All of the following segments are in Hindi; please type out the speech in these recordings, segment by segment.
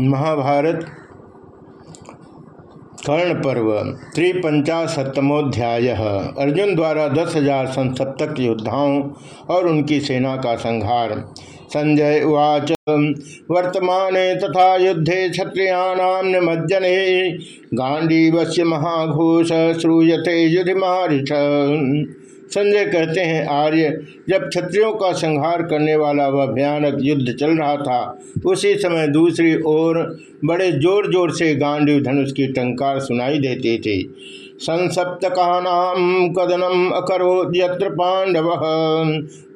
महाभारत कर्ण पर्व त्रिपंचाशतमोध्याय अर्जुन द्वारा दस हज़ार संसप्तक योद्धाओं और उनकी सेना का संहार। संजय उवाच, वर्तमान तथा युद्धे क्षत्रियाणाम निमज्जने। गांडीवस्य महाघोष श्रूयते युधिमारिष। संजय कहते हैं, आर्य, जब क्षत्रियों का संहार करने वाला वह भयानक युद्ध चल रहा था, उसी समय दूसरी ओर बड़े ज़ोर ज़ोर से गांडीव धनुष की टंकार सुनाई देते थे। संसप्तकानाम कदनम अकरो यत्र पांडव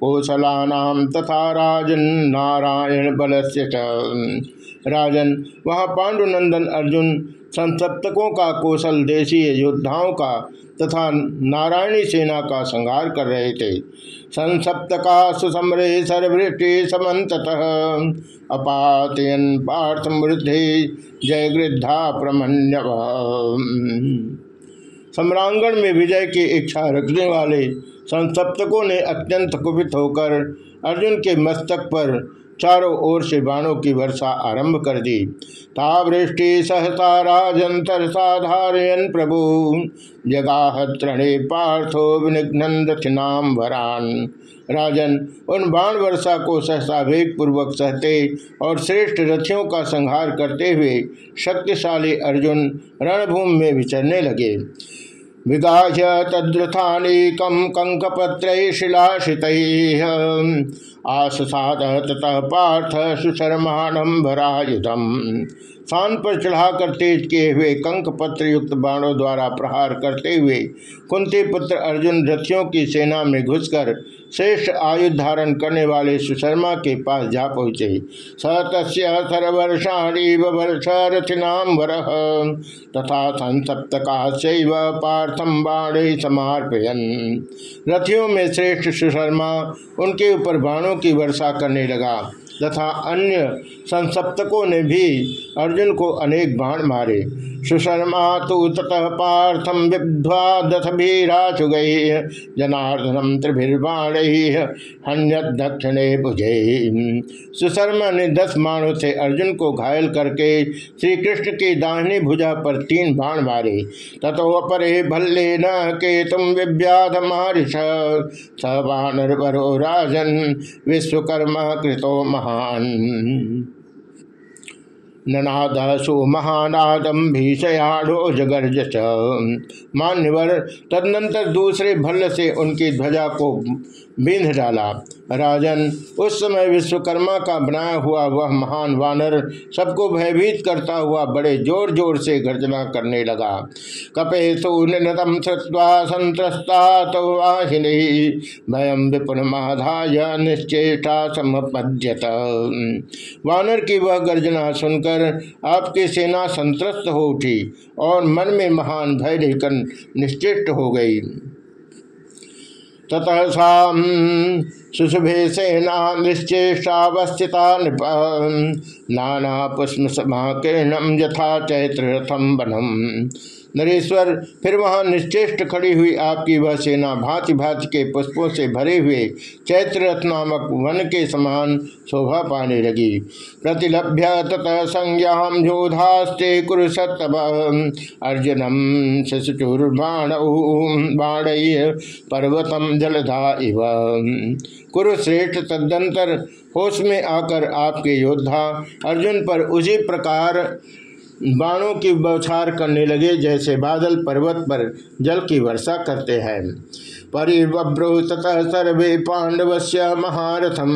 कौशलानाम तथा राजन नारायण बलस्य राजन, वहाँ पांडुनंदन अर्जुन संसप्तकों का कौशल देशीय योद्धाओं का तथा नारायणी सेना का संहार कर रहे थे। संसप्तका सुसमरे सर्वृष्टि समत अपातयन पार्थ मृद्धि जय गृद्धा प्रमण्य सम्रांगण में विजय की इच्छा रखने वाले संसप्तकों ने अत्यंत कुपित होकर अर्जुन के मस्तक पर चारों ओर से बाणों की वर्षा आरंभ कर दी। तावृष्टि सहसा राजंतर साधारयन प्रभु। जगाह त्रणे पार्थो विनिघ्नंदथिनाम वरान। राजन, उन बाण वर्षा को सहसा वेग पूर्वक सहते और श्रेष्ठ रथियों का संहार करते हुए शक्तिशाली अर्जुन रणभूमि में विचरने लगे। विगाह्य तद्रथानेकम कंकपत्र शिलाशित। आसाद ततः पार्थ सुशर्माणम भरायुधम स्थान पर चढ़ाकर तेज किए हुए कंक पत्र युक्त बाणों द्वारा प्रहार करते हुए कुंती पुत्र अर्जुन रथियों की सेना में घुसकर श्रेष्ठ आयुध धारण करने वाले सुशर्मा के पास जा पहुँचे। स तस्वर्षाणी वर्ष वर, तथा संसप्तका शैव पार्थम बाणे समर्पयन। रथियों में श्रेष्ठ सुशर्मा उनके ऊपर बाणों की वर्षा करने लगा तथा अन्य संसप्तकों ने भी अर्जुन को अनेक बाण मारे। सुशर्मा तो ततः पार्थम विद्वा दथ भीराचुग जनार्दनम त्रिभिर्बाण हन्यत दक्षिणे भुजे। सुशर्मा ने दस बाणों से अर्जुन को घायल करके श्री कृष्ण की दाहिनी भुजा पर तीन बाण मारे। तथोपरे भल्ले न के तुम विव्याध मारिष। स बाणर्वरो राजन, विश्वकर्मा कृतो महान। ननादसु महानादम भीषयाढ़ो जगर्ज मान्यवर तदनंतर दूसरे भल्ल से उनकी ध्वजा को बींध डाला। राजन, उस समय विश्वकर्मा का बनाया हुआ वह महान वानर सबको भयभीत करता हुआ बड़े ज़ोर ज़ोर से गर्जना करने लगा। कपे सुनितम श्रुवा संत्रस्ता तो वाहिनी। भयम विपुल माधाय निश्चेषा समपद्यत। वानर की वह गर्जना सुनकर आपकी सेना संतुष्ट हो उठी और मन में महान भय लेकर निश्चित हो गई। ततः साम सुशुभे सेना निश्चेषावस्थिता नृप नाना पुष्प समाकीर्णम यथा चैत्र रथम बनम नरेश्वर, फिर वहाँ निश्चेष्ट खड़ी हुई आपकी वह सेना भांति भांति के पुष्पों से भरे हुए चैत्र रथ नामक वन के समान शोभा पाने लगी। प्रतिलभ्य ततः संज्ञाम योधास्ते कुरुसतभ अर्जुनम शिशुचुर्बाण बाण पर्वतम जलधा इव। कुरुश्रेष्ठ तदंतर होश में आकर आपके योद्धा अर्जुन पर उसी प्रकार बाणों की बौछार करने लगे, जैसे बादल पर्वत पर जल की वर्षा करते हैं। परिव्रो ततः सर्वे पांडव से महारथम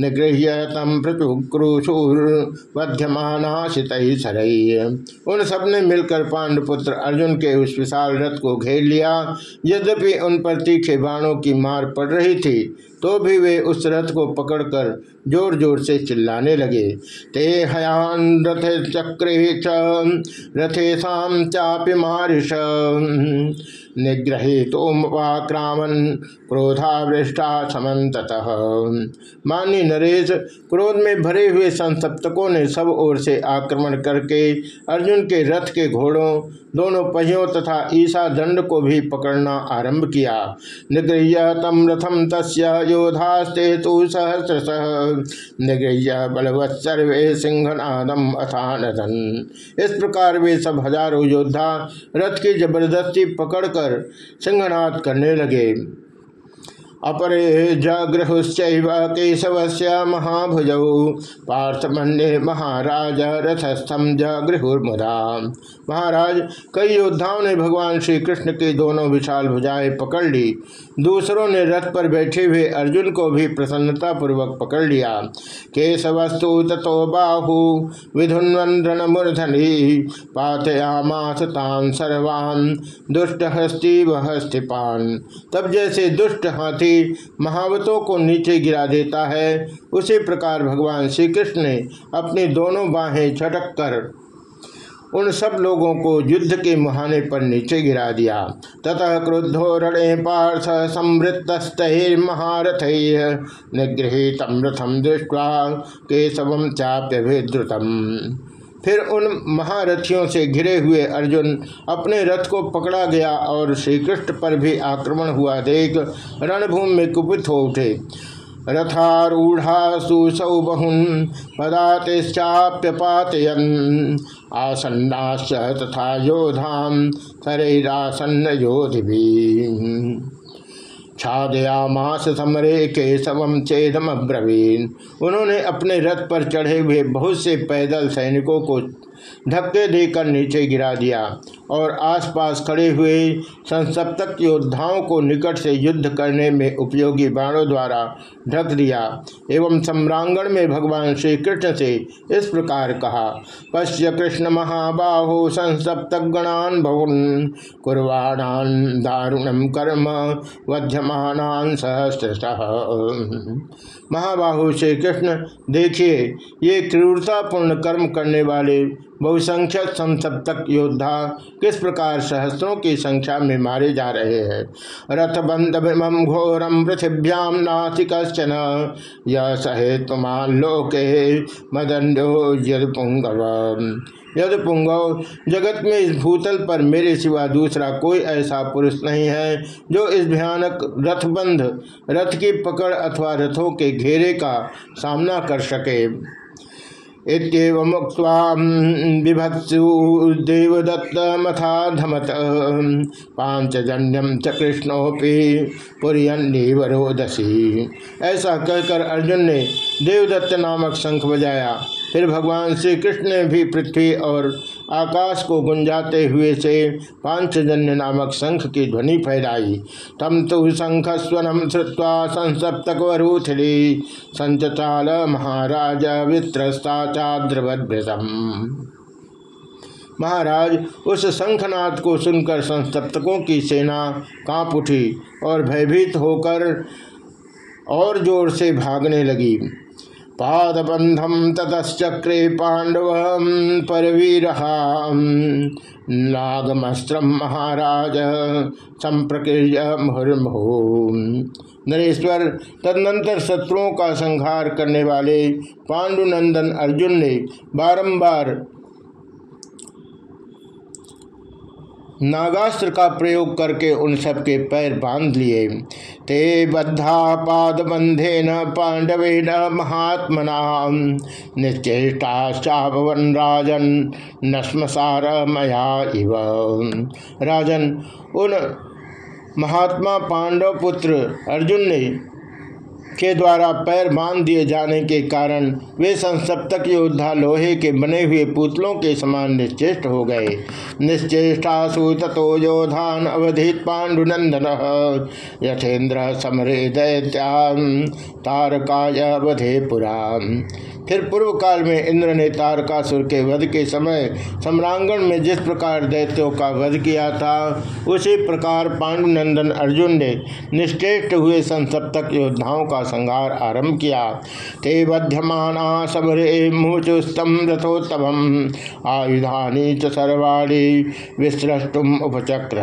निगृह्य तम प्रचुक्रुशूर्वध्यमानाशित सरई उन सबने मिलकर पांडुपुत्र अर्जुन के उस विशाल रथ को घेर लिया। यद्यपि उन पर तीखे बाणों की मार पड़ रही थी तो भी वे उस रथ को पकड़कर ज़ोर ज़ोर से चिल्लाने लगे। ते हयान रथ चक्रे रथे रथेशा चापि मारिष निग्रहितोमुपाक्रामन क्रोधावृष्टा समत मानी नरेश, क्रोध में भरे हुए संसप्तकों ने सब ओर से आक्रमण करके अर्जुन के रथ के घोड़ों, दोनों पहियों तथा ईसा दंड को भी पकड़ना आरंभ किया। निगृह्य तम रथम तस्य योधास्ते तो सहस्र निगृह्य बलवत् सर्वे सिंहनादम अथानदन। इस प्रकार वे सब हज़ारों योद्धा रथ की ज़बरदस्ती पकड़कर सिंहनाद करने लगे। अपरे जगृहुश्चैव केशवस्य महाभुज। पार्थमन्ये महाराज रथस्थम जगृहुर्मुदा। महाराज, कई योद्धाओं ने भगवान श्री कृष्ण के दोनों विशाल भुजाएँ पकड़ ली। दूसरों ने रथ पर बैठे हुए अर्जुन को भी प्रसन्नता पूर्वक पकड़ लिया। केशवस्तु तथो बाहु विधुन्वन मूर्धनि पाथयामास तान सर्वान दुष्ट हस्ती वस्तिपान तब जैसे दुष्ट हाथी महावतों को नीचे गिरा देता है। उसी प्रकार भगवान श्री कृष्ण ने अपनी दोनों बाहें झटक कर उन सब लोगों को युद्ध के मुहाने पर नीचे गिरा दिया। ततः क्रुद्धो रणे पार्थ महारथ निगृहित रथम दृष्टवा केशव चाप्य फिर उन महारथियों से घिरे हुए अर्जुन अपने रथ को पकड़ा गया और श्रीकृष्ण पर भी आक्रमण हुआ। देख, रणभूमि में कुपित हो उठे। रथारूढ़ा सुसौ बहुन पदातिश्चाप्यपातयन। आसन्नाश्च तथा योधाम शरीरासन्न योधि छादयामास समरे केशवम चेदम अब्रवीन उन्होंने अपने रथ पर चढ़े हुए बहुत से पैदल सैनिकों को धक्के देकर नीचे गिरा दिया। और आसपास खड़े हुए संसप्तक योद्धाओं को निकट से युद्ध करने में उपयोगी बाणों द्वारा ढक दिया एवं सम्रांगण में भगवान श्री कृष्ण से इस प्रकार कहा, पश्य कृष्ण महाबाहो संसप्तक गणान भवन कुर्वाणान दारुणम कर्म वध्यमान सहस्त्र महाबाहु श्री कृष्ण देखिए, ये क्रूरतापूर्ण कर्म करने वाले बहुसंख्यक संसप्तक योद्धा किस प्रकार सहस्रों की संख्या में मारे जा रहे हैं? रथ बंद घोरम पृथिव्याम नाथि कश्चन यह सहे तुमान लोके मदंडो यद पुंगव जगत में इस भूतल पर मेरे सिवा दूसरा कोई ऐसा पुरुष नहीं है जो इस भयानक रथबंध, रथ की पकड़ अथवा रथों के घेरे का सामना कर सके। इतमुक्त्वा विभत्सु देवदत्तमथा धमत पांचजन्यम च कृष्णोपि पुरियन्नीवरोदसी। ऐसा कहकर अर्जुन ने देवदत्त नामक शंख बजाया। फिर भगवान श्री कृष्ण ने भी पृथ्वी और आकाश को गुंजाते हुए से पांचजन्य नामक शंख की ध्वनि फैलाई। तम तो शंख स्वनम श्रुवा संसप्तकवरूथिली। संचाल महाराज वित्रस्ता महाराज, उस शंखनाथ को सुनकर संसप्तकों की सेना काँप उठी और भयभीत होकर और ज़ोर से भागने लगी। पादबंधम ततश्चक्रे पांडव परवीर नागमस्त्र महाराज संप्रक्रिय मुहुर्मुहु। नरेश्वर, तदनंतर शत्रुओं का संहार करने वाले पांडुनंदन अर्जुन ने बारंबार नागास्त्र का प्रयोग करके उन सबके पैर बाँध लिए। ते बद्धा पाद बंधे न पांडवे न महात्मना। निश्चेष्टाश्चाभवन राजन नश्मसार मया इव। राजन, उन महात्मा पांडव पुत्र अर्जुन ने के द्वारा पैर बाँध दिए जाने के कारण वे संसप्तक योद्धा लोहे के बने हुए पुतलों के समान निश्चेष्ट हो गए। निश्चेष्टासु तथो योधान अवधित पांडुनंदन यथेन्द्र समरे दैत्या तारकाय अवधे पुरा फिर पूर्व काल में इंद्र ने तारकासुर के वध के समय सम्रांगण में जिस प्रकार दैत्यों का वध किया था, उसी प्रकार पांडुनंदन अर्जुन ने निष्ठेष्ट हुए संसप्तक योद्धाओं का संहार आरंभ किया। ते बध्यमाना सबरे मुचुस्तम रथोत्तम आयुधानी च सर्वाणी विश्रष्टुम उपचक्र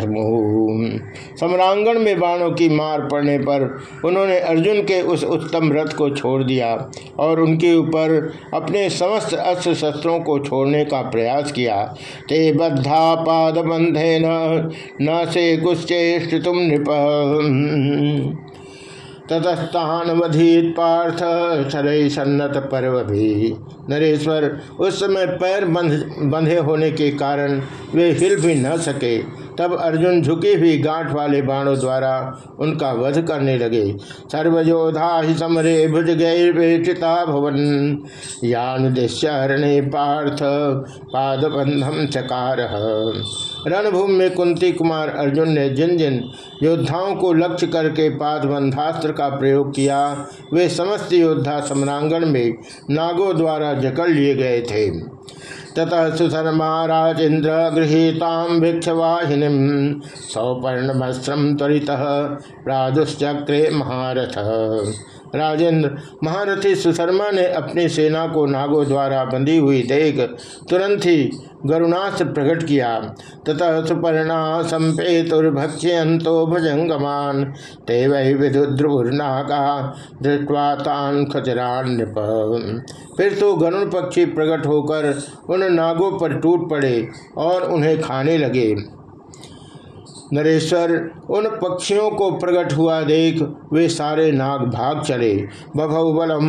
सम्रांगण में बाणों की मार पड़ने पर उन्होंने अर्जुन के उस उत्तम रथ को छोड़ दिया और उनके ऊपर अपने समस्त अस्त्र शस्त्रों को छोड़ने का प्रयास किया। ते बद्धा पाद बंधे न से कुश्चेष्ट तुम नृप। ततस्तान वधीत पार्थ छरई सन्नत पर्व भी। नरेश्वर, उस समय पैर बंधे होने के कारण वे हिल भी न सके। तब अर्जुन झुकी हुई गांठ वाले बाणों द्वारा उनका वध करने लगे। सर्वयोधा ही समरे भुज गैर्वेचिता भवन। यानुदिश्य पार्थ पादबंधम चकार। रणभूमि में कुंती कुमार अर्जुन ने जिन जिन योद्धाओं को लक्ष्य करके पादबंधास्त्र का प्रयोग किया, वे समस्त योद्धा सम्रांगण में नागों द्वारा जकड़ लिए गए थे। ततः सुधर्मा राजेन्द्र गृहीताम भिक्षवाहिनी सौपर्णमस्त्रम त्वरित राजुश्चक्रे महारथ। राजेंद्र, महारथी सुशर्मा ने अपनी सेना को नागों द्वारा बंधी हुई देख तुरंत ही गरुणास्त्र प्रकट किया। तथा सुपर्णा संपेतुर्भक्ष्यंतो भुजंगमान ते वही विदुद्रुर्नागा धृष्वा तान खचरान्यप फिर तो गरुण पक्षी प्रकट होकर उन नागों पर टूट पड़े और उन्हें खाने लगे। नरेश्वर, उन पक्षियों को प्रकट हुआ देख वे सारे नाग भाग चले। बभव बलम,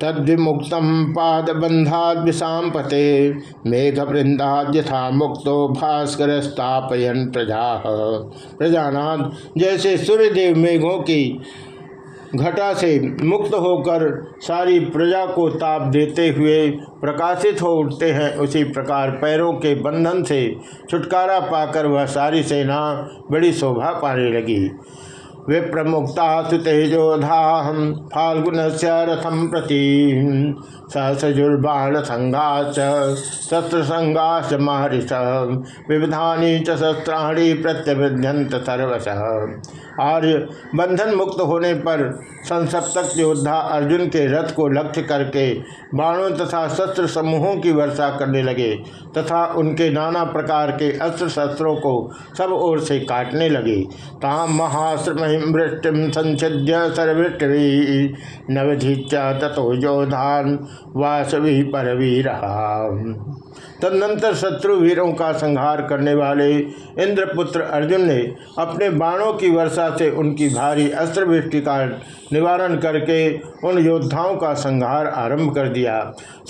तद्विमुक्त पाद बंधाद विषाम पते मेघ वृंदाद यथा मुक्तो भास्कर स्थापयन प्रजा। प्रजानाथ जैसे सूर्यदेव मेघों की घटा से मुक्त होकर सारी प्रजा को ताप देते हुए प्रकाशित हो उठते हैं। उसी प्रकार पैरों के बंधन से छुटकारा पाकर वह सारी सेना बड़ी शोभा पाने लगी। विप्रमुक्ता तेजोधा फाल्गुन से रथम प्रति। सहसजुर्बाण संघाच शस्त्र संघाच महर्ष, विविधानी च शस्त्राणी सर्वश। आर्य, बंधन मुक्त होने पर संसप्तक योद्धा अर्जुन के रथ को लक्ष्य करके बाणों तथा शस्त्र समूहों की वर्षा करने लगे, तथा उनके नाना प्रकार के अस्त्र शस्त्रों को सब ओर से काटने लगे। ताम महाश्रम वृष्टि संसिध्य सर्वृष्टि नवधीचा तथो योधान वासवी परवीर। तदनंतर शत्रु वीरों का संहार करने वाले इंद्रपुत्र अर्जुन ने अपने बाणों की वर्षा से उनकी भारी अस्त्रवृष्टि का निवारण करके उन योद्धाओं का संहार आरंभ कर दिया।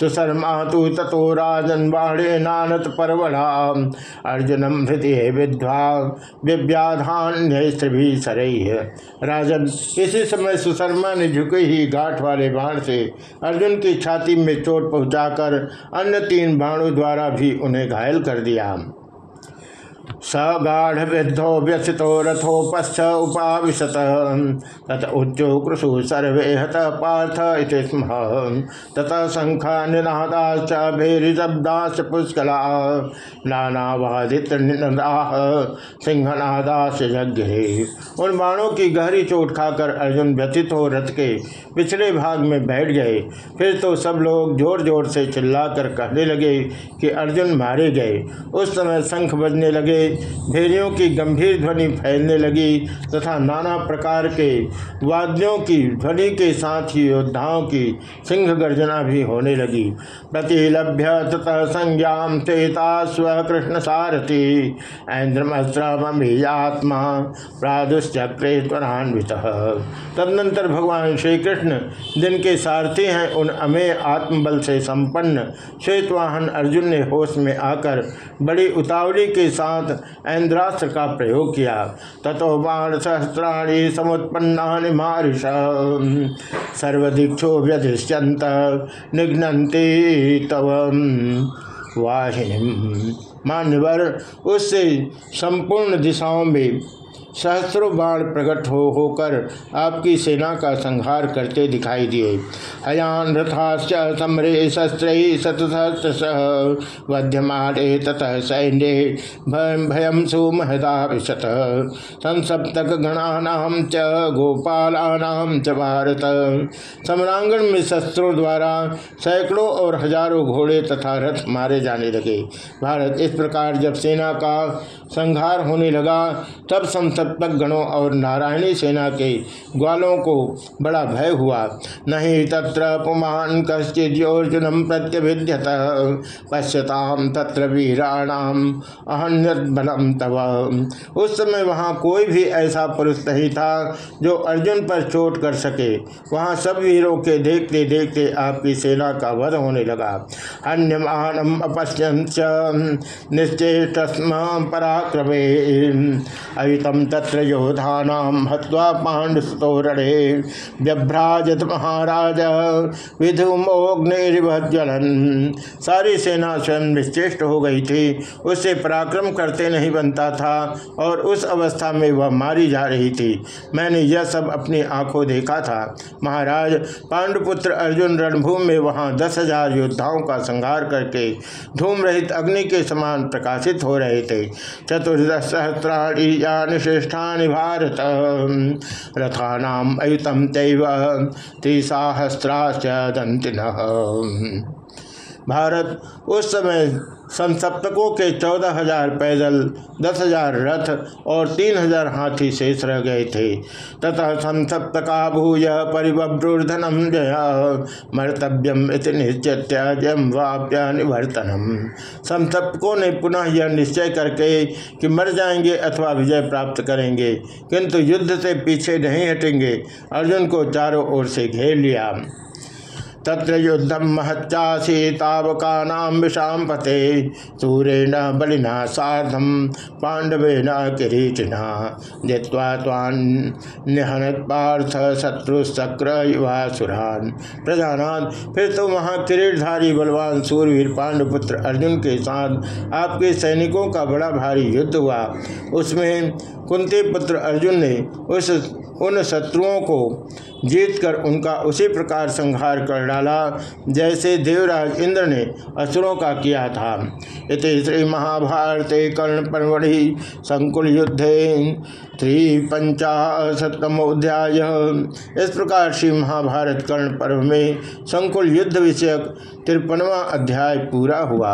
सुशर्मा तथो राजन बाणे नानत परवड़ा अर्जुनम हृदय विद्वा विव्याधान्य भी सरई राजन, इसी समय सुशर्मा ने झुके ही गाठ वाले बाण से अर्जुन की छाती में चोट पहुंचाकर अन्य तीन बाणों द्वारा भी उन्हें घायल कर दिया। सगाढ़ विद्धो व्यसितो रथो पश्च उपाविशत। तत उच्चो कृषु सर्वे हत पार्थ इति स्म। तत शंखा निनादाश्च पुष्कला। नानावादित निनदाह सिंहनादाश्च यज्ञ। उन बाणों की गहरी चोट खाकर अर्जुन व्यथित हो रथ के पिछले भाग में बैठ गए। फिर तो सब लोग ज़ोर ज़ोर से चिल्लाकर कहने लगे कि अर्जुन मारे गए। उस समय शंख बजने लगे भेड़ियों की गंभीर ध्वनि फैलने लगी तथा नाना प्रकार के वाद्यों की ध्वनि के साथ ही योद्धाओं की सिंह गर्जना भी होने लगी। प्रतिलभ्य तथा संज्ञाम तेता स्व कृष्ण सारथी ऐन्द्रमस्त्रमभियात्मा प्रादुश्चक्रे त्वरान्वित। तदनंतर भगवान श्री कृष्ण जिनके सारथी हैं, उन अमेय आत्मबल से संपन्न श्वेतवाहन अर्जुन ने होश में आकर बड़ी उतावली के साथ ऐन्द्रास्त्र का प्रयोग किया। तथो बाण सहस्राणी समुत्पन्ना मारिष। सर्वदीक्षो व्यधिष्यंत निघ्नते तव। वाहिनी मान्यवर, उससे संपूर्ण दिशाओं में सहस्रों बाण प्रकट हो होकर आपकी सेना का संहार करते दिखाई दिए। हयान रथाश्च समरे शस्त्र शतसहस्र वध्यमारे ततः सैन्य भयम सुमहदा विशत। संसप्तक गणानाम च गोपालानाम च भारत। सम्रांगण में शस्त्रों द्वारा सैकड़ों और हज़ारों घोड़े तथा रथ मारे जाने लगे। भारत इस प्रकार जब सेना का संहार होने लगा, तब संसप्तक गणों और नारायणी सेना के ग्वालों को बड़ा भय हुआ। नहीं तत्र पुमान कश्चिदर्जुनम प्रत्यभिद्यत पश्यताम तत्र वीराणाम अहन्यत बलम तव। उस समय वहाँ कोई भी ऐसा पुरुष नहीं था जो अर्जुन पर चोट कर सके। वहाँ सब वीरों के देखते देखते आपकी सेना का वध होने लगा। अन्यमानम अपश्यंत निश्चेष्टस्म पराक्रमे। अयुतम तत्र योधानाम हत्वा पांडुस्तोरणे व्यभ्राजत महाराज विधुमोग्निर्वज्वलन सारी सेना स्वयं निश्चेष्ट हो गई थी। उससे पराक्रम करते नहीं बनता था और उस अवस्था में वह मारी जा रही थी। मैंने यह सब अपनी आँखों देखा था। महाराज पांडुपुत्र अर्जुन रणभूमि में वहाँ दस हज़ार योद्धाओं का संहार करके धूम रहित अग्नि के समान प्रकाशित हो रहे थे। चतुर्दश सहस्राणी यान श्रेष्ठानि भारत रथानाम अयुतम तैव। त्रिसाहस्राश्च दंतिन भारत उस समय संसप्तकों के चौदह हज़ार पैदल, दस हज़ार रथ और तीन हज़ार हाथी शेष रह गए थे। तथा संसप्तका भूय परिव्रूर्धनम जय मर्तव्यम इति वाप्य निवर्तनम। संसप्तकों ने पुनः यह निश्चय करके कि मर जाएँगे अथवा विजय प्राप्त करेंगे, किंतु युद्ध से पीछे नहीं हटेंगे। अर्जुन को चारों ओर से घेर लिया। तत्र युद्धम महच्चासी तावका विषाम पते सूरेण बलिना साधम पांडवेन किरीटिना। जित्वा निहनत पार्थ शत्रु शत्रुशक्र युवासुरान प्रजानाथ फिर तो वहाँ किरीटधारी बलवान सूरवीर पांडुपुत्र अर्जुन के साथ आपके सैनिकों का बड़ा भारी युद्ध हुआ। उसमें कुंती पुत्र अर्जुन ने उस, उन शत्रुओं को जीतकर उनका उसी प्रकार संहार कर डाला जैसे देवराज इंद्र ने असुरों का किया था। इस श्री महाभारत कर्ण परवड़ी संकुल युद्धे पंचाशतमोध्याय इस प्रकार श्री महाभारत कर्ण पर्व में संकुल युद्ध विषयक तिरपनवा अध्याय पूरा हुआ।